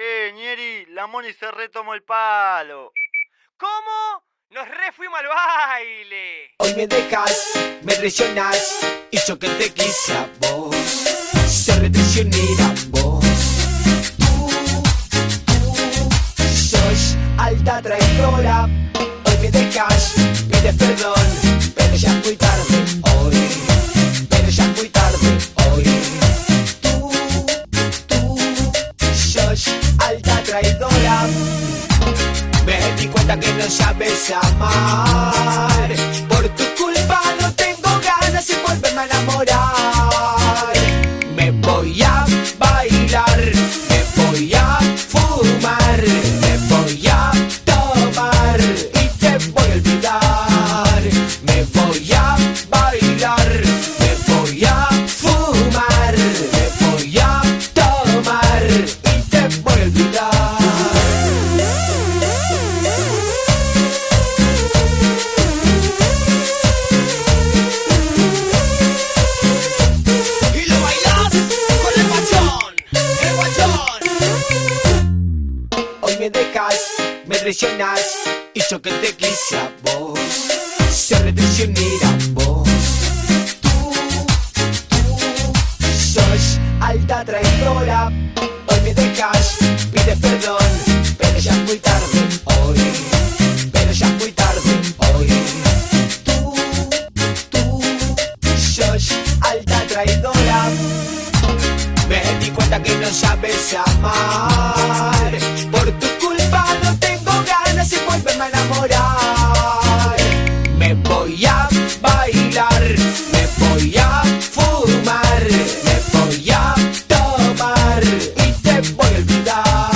Eh, Nieri, la Moni se retomó el palo. ¿Cómo? Nos re fuimos al baile. Hoy me dejas, me traicionas y yo que te quise a vos. Se retraicionar Que no sabes amar. Por tu culpa no tengo ganas y volverme a enamorar. Me traicionas y yo que te quise a vos. Retraicionar a vos. Tú, tú, sos alta traidora. Hoy me dejas, pides perdón, pero ya es muy tarde hoy. Pero ya es muy tarde hoy. Tú, tú, sos alta traidora. Me di cuenta que no sabes amar. Bye.